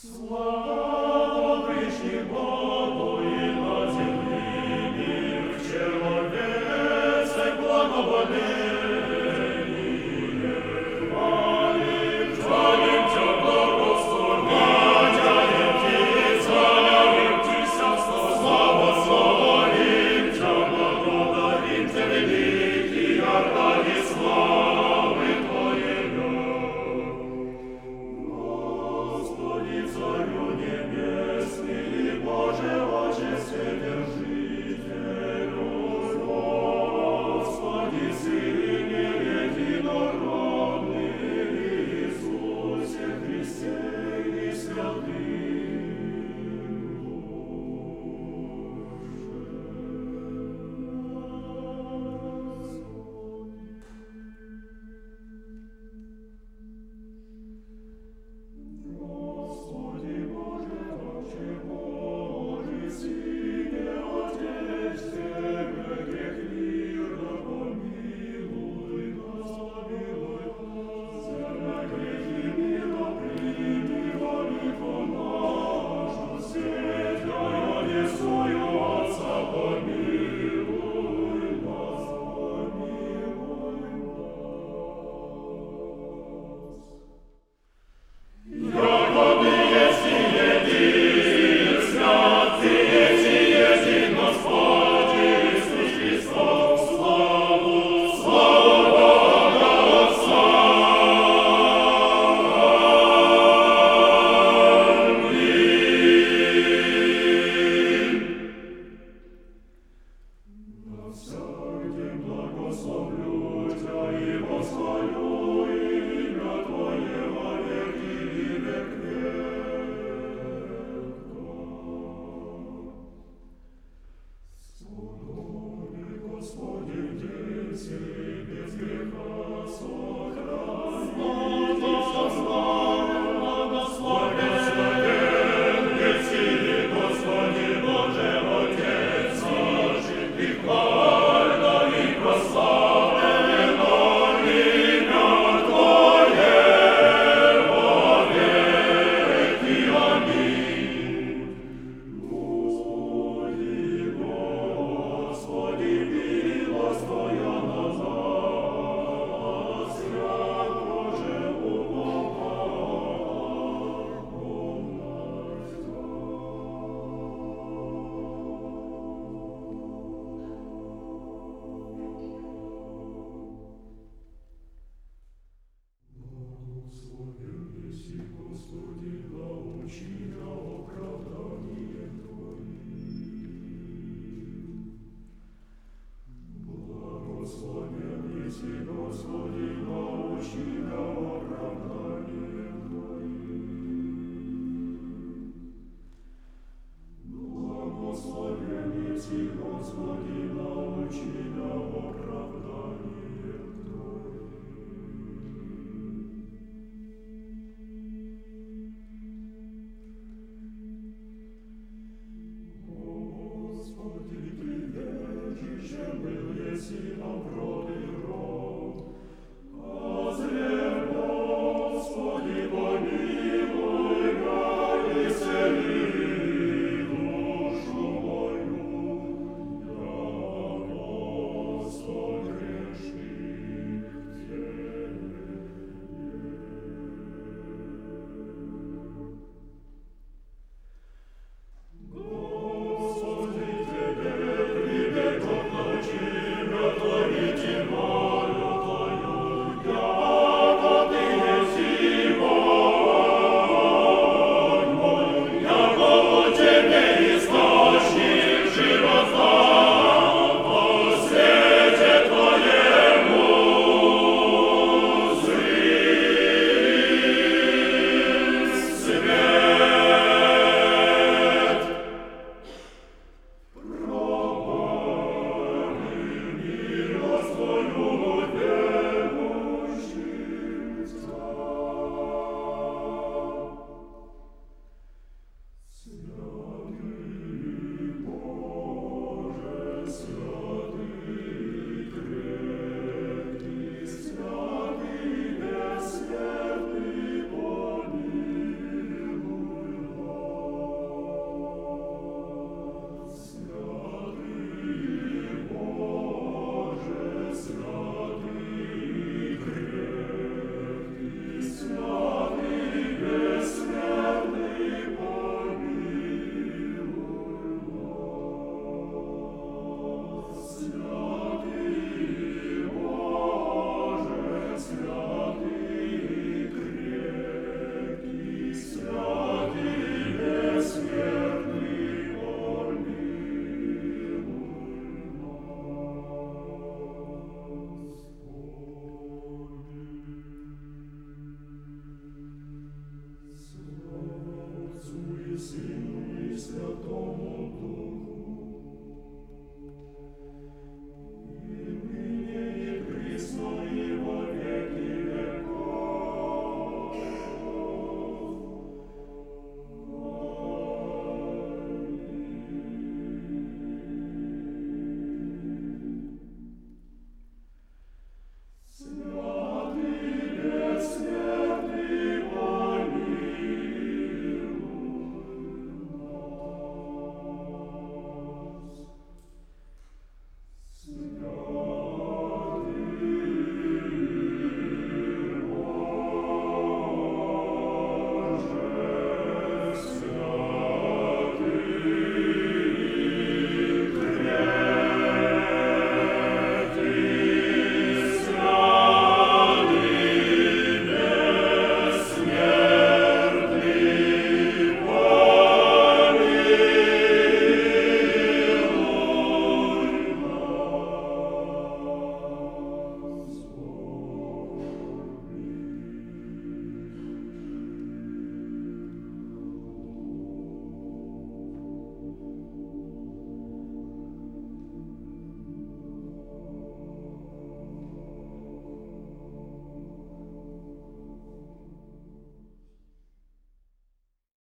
Slow. you.